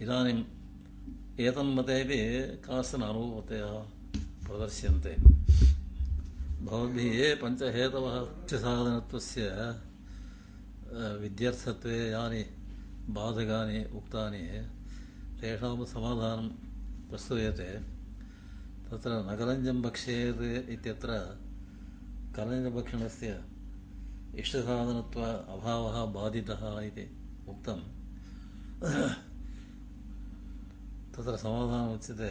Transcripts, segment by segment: इदानीम् एतन्मतेपि काश्चन अनुपतयः प्रदर्श्यन्ते भवद्भिः पञ्चहेतवः साधनत्वस्य विद्यर्थत्वे यानि बाधकानि उक्तानि तेषां समाधानं प्रस्तूयते तत्र नकलञ्जं भक्ष्येत् इत्यत्र कलञ्जभक्षणस्य इष्टसाधनत्व अभावः बाधितः इति उक्तं तत्र समाधानम् उच्यते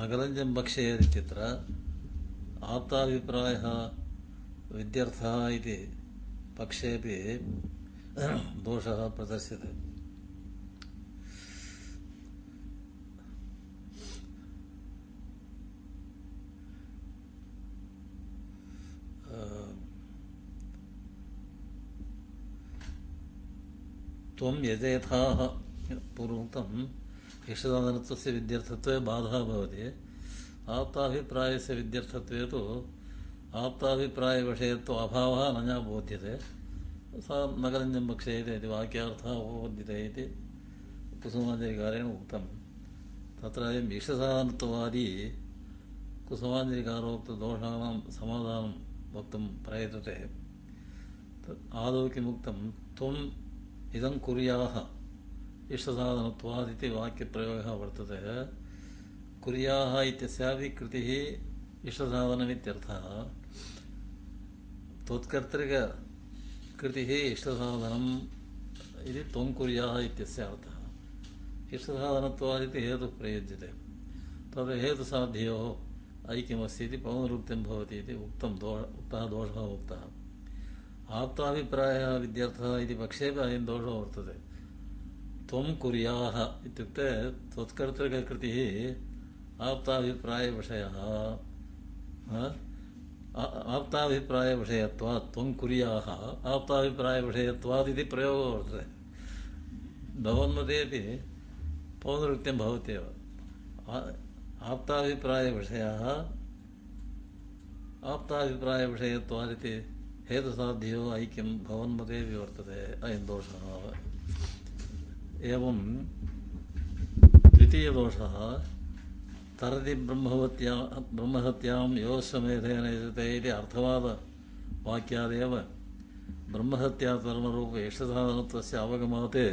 नगरञ्जं इत्यत्र आप्ताभिप्रायः विद्यर्थः इति पक्षेपि दोषः प्रदर्श्यते त्वं यजेथाः पूर्वं यशदानृत्वस्य विद्यर्थत्वे बाधः भवति आप्ताभिप्रायस्य विद्यर्थत्वे तु आप्ताभिप्रायविषयत्व अभावः न बोध्यते सा नगरञ्जं भक्षयते इति वाक्यार्थः उपपद्यते इति कुसुमाञ्जलिकारेण उक्तं तत्र अयं यशसानत्ववादी कुसुमाञ्जलिकारोक्तदोषाणां समाधानं वक्तुं प्रयतते आदौ किमुक्तं त्वम् इदं कुर्याः इष्टसाधनत्वादिति वाक्यप्रयोगः वर्तते कुर्याः इत्यस्यापि कृतिः इष्टसाधनमित्यर्थः त्वत्कर्तृककृतिः इष्टसाधनम् इति त्वं कुर्याः इत्यस्य अर्थः इष्टसाधनत्वादिति हेतुः प्रयुज्यते तद् हेतुसाध्ययोः ऐक्यमस्ति इति पौनरुक्तिं भवति इति उक्तं दो उक्तः दोषः उक्तः आप्ताभिप्रायः विद्यर्थः इति पक्षेपि अयं दोषो वर्तते त्वं कुर्याः इत्युक्ते त्वत्कर्तृककृतिः आप्ताभिप्रायविषयः आप्ताभिप्रायविषयत्वात् त्वं कुर्याः आप्ताभिप्रायविषयत्वादिति प्रयोगो वर्तते भवन्मते अपि पौनृत्यं भवत्येव आप्ताभिप्रायविषयः आप्ताभिप्रायविषयत्वादिति हेतुसाध्यो ऐक्यं भवन्मते अपि वर्तते अयं दोषः ಏವಂ ತೃತೀಯ ದೋಷ ತರತಿ ಬ್ರಹ್ಮಹತ್ಯ ಬ್ರಹ್ಮಹತ್ಯಂ ಯೋ ಸಮೇಧನ ಇರುತ್ತೆ ಇದೆ ಅರ್ಥವಾದ ವಾಕ್ಯಾದೇವ ಬ್ರಹ್ಮಹತ್ಯಾ ಧರ್ಮರೂಪ ಯಶಸ್ಸಾದಂಥ ಅವಗಮಾತೆ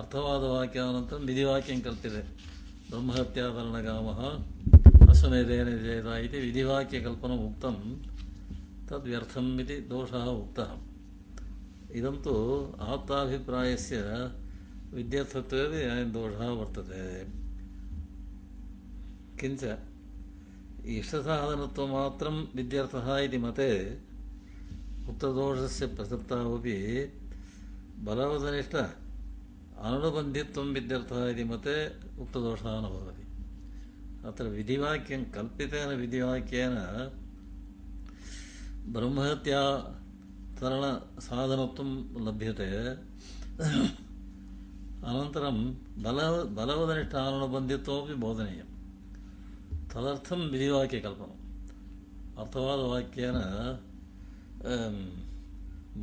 ಅರ್ಥವಾದ ವಾಕ್ಯ ಅನಂತರ ವಿಧಿವಾಕ್ಯಂ ಕಲ್ತಿದೆ ಬ್ರಹ್ಮಹತ್ಯಾಧರಣಗಾಮ ಅಸಮೇಧೇನ ಇದೆ ಇದು ವಿಧಿವಾಕ್ಯ ಕಲ್ಪನ ಉಕ್ತ ತದ್ವ್ಯರ್ಥಂ ಇದೆ ದೋಷ ಉಕ್ತ ಇದಂತು ಆಪ್ತಾಭಿಪ್ರಾಯಸ್ಯ ವಿದ್ಯಾತ್ವವೇ ದೋಷ ವರ್ತದೆ ಕಿಂಚ ಇಷ್ಟಸಾಧನತ್ವ ಮಾತ್ರ ವಿದ್ಯಾರ್ಥ ಇದೆ ಮತೆ ಉತ್ತರದೋಷಸ ಪ್ರಸಕ್ತಿ ಬಲವದನಿಷ್ಠ ಅನುಬಂಧಿತ್ವ ವಿದ್ಯಾರ್ಥ ಇದೆ ಮತೆ ಉತ್ತರದೋಷ ಅನುಭವತಿ ಅತ್ರ ವಿಧಿವಾಕ್ಯ ಕಲ್ಪಿತ ವಿಧಿವಾಕ್ಯ ಬ್ರಹ್ಮಹತ್ಯಾ तरणसाधनत्वं लभ्यते अनन्तरं बल बलवदनिष्ठानुबन्धित्वमपि बोधनीयं तदर्थं विधिवाक्यकल्पनम् अर्थवादवाक्येन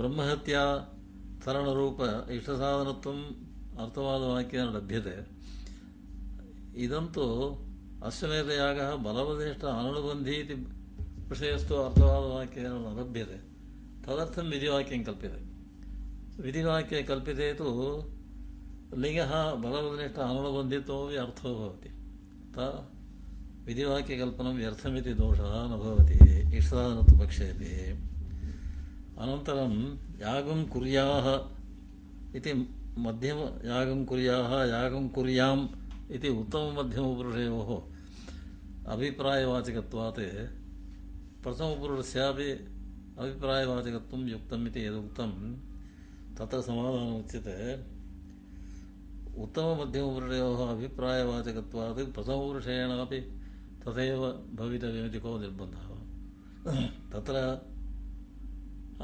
ब्रह्महत्या तरणरूप इष्टसाधनत्वम् अर्थवादवाक्येन लभ्यते इदं तु अश्वमेधयागः बलवदनिष्ठ अनुबन्धी इति विषयस्तु अर्थवादवाक्येन न लभ्यते ವಿಧಿವಾಕ್ಯ ವಿಧಿವಾಕ್ಯಂಕಲ್ಪ್ಯ ತು ಲಿಂಗ ವ್ಯರ್ಥಮಿತಿ ದೋಷ ಅರ್ಥೋವೇತಿ ವಿಧಿವಾಕ್ಯಕಲ್ಪನರ್ಥ ಪಕ್ಷೇತಿ ಅನಂತರಂ ಯಾಗಂ ಮಧ್ಯಮ ಯಾಗಂ ಯಾಗಂ ಕುರ್ಯಾಂ ಇತಿ ಉತ್ತಮ ಮಧ್ಯಮ ಮಧ್ಯಮಪುರುಷೋ ಪ್ರಥಮ ಪ್ರಥಮಪುರುಷಸಿ ಅಭಿಪ್ರಾಯವಾಚಕತ್ವಂ ಯುಕ್ತಮಿತಿ ಯದುಕ್ತಂ ತತ್ರ ಸಮಾಧಾನ ಉಚ್ಯತೆ ಉತ್ತಮಮಧ್ಯಮಪುರುಷಯೋಃ ಅಭಿಪ್ರಾಯವಾಚಕತ್ವಾत् ಪ್ರಥಮಪುರುಷೇಣಾಪಿ ತಥೈವ ಭವಿತವ್ಯಮಿತಿ ಕೋ ನಿರ್ಬಂಧः ತತ್ರ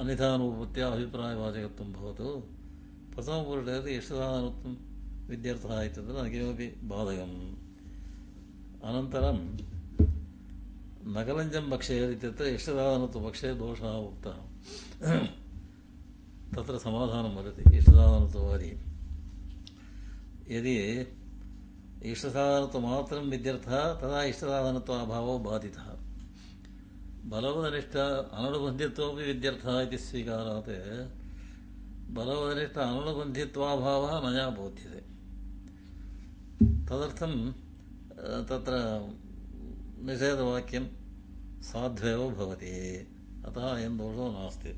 ಅನಿಧಾನೋಪತ್ಯ ಅಭಿಪ್ರಾಯವಾಚಕತ್ವಂ ಭವತು ಪ್ರಥಮಪುರುಷ ಇಷ್ಟದಾನತ್ವಂ विद्यर्थः इत्यत्र न किमपि ನಗಲಂಜಂ ನಕರಂಜ್ ಬಕ್ಷೇದ ಇಷ್ಟಸಕ್ಷೇ ದೋಷ ಉಕ್ತ ತೀ ಯ ಇಷ್ಟಸಮ್ಯರ್ಥ ತಷ್ಟಸನ ಬಾಧಿತ ಬಲವಧನಿಷ ಅನಡುಬಂಧಿರ್ಥೀಕಾರ ಬಲವಧನಿಷ್ಠ ಅನನುಬಂಧಿತ್ವ ಮೋಧ್ಯತೆ ತದರ್ಥ ನಿಷೇಧವಾಕ್ಯ साध्यैव भवति अतः अयं दोषो नास्ति